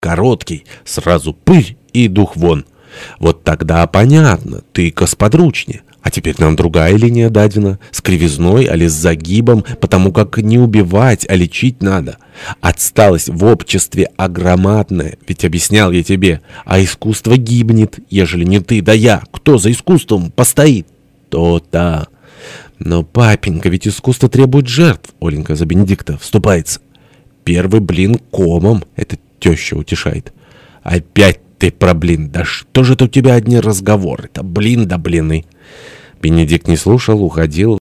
короткий, сразу пыль и дух вон. Вот тогда понятно, ты косподручнее. А теперь нам другая линия дадена, с кривизной, али с загибом, потому как не убивать, а лечить надо. Отсталость в обществе огромадная, ведь объяснял я тебе, а искусство гибнет, ежели не ты, да я. Кто за искусством постоит? То-то. Но, папенька, ведь искусство требует жертв, Оленька за Бенедикта вступается. Первый блин комом, это теща утешает. Опять ты про блин, да что же это у тебя одни разговоры? Это блин да блины. Бенедикт не слушал, уходил.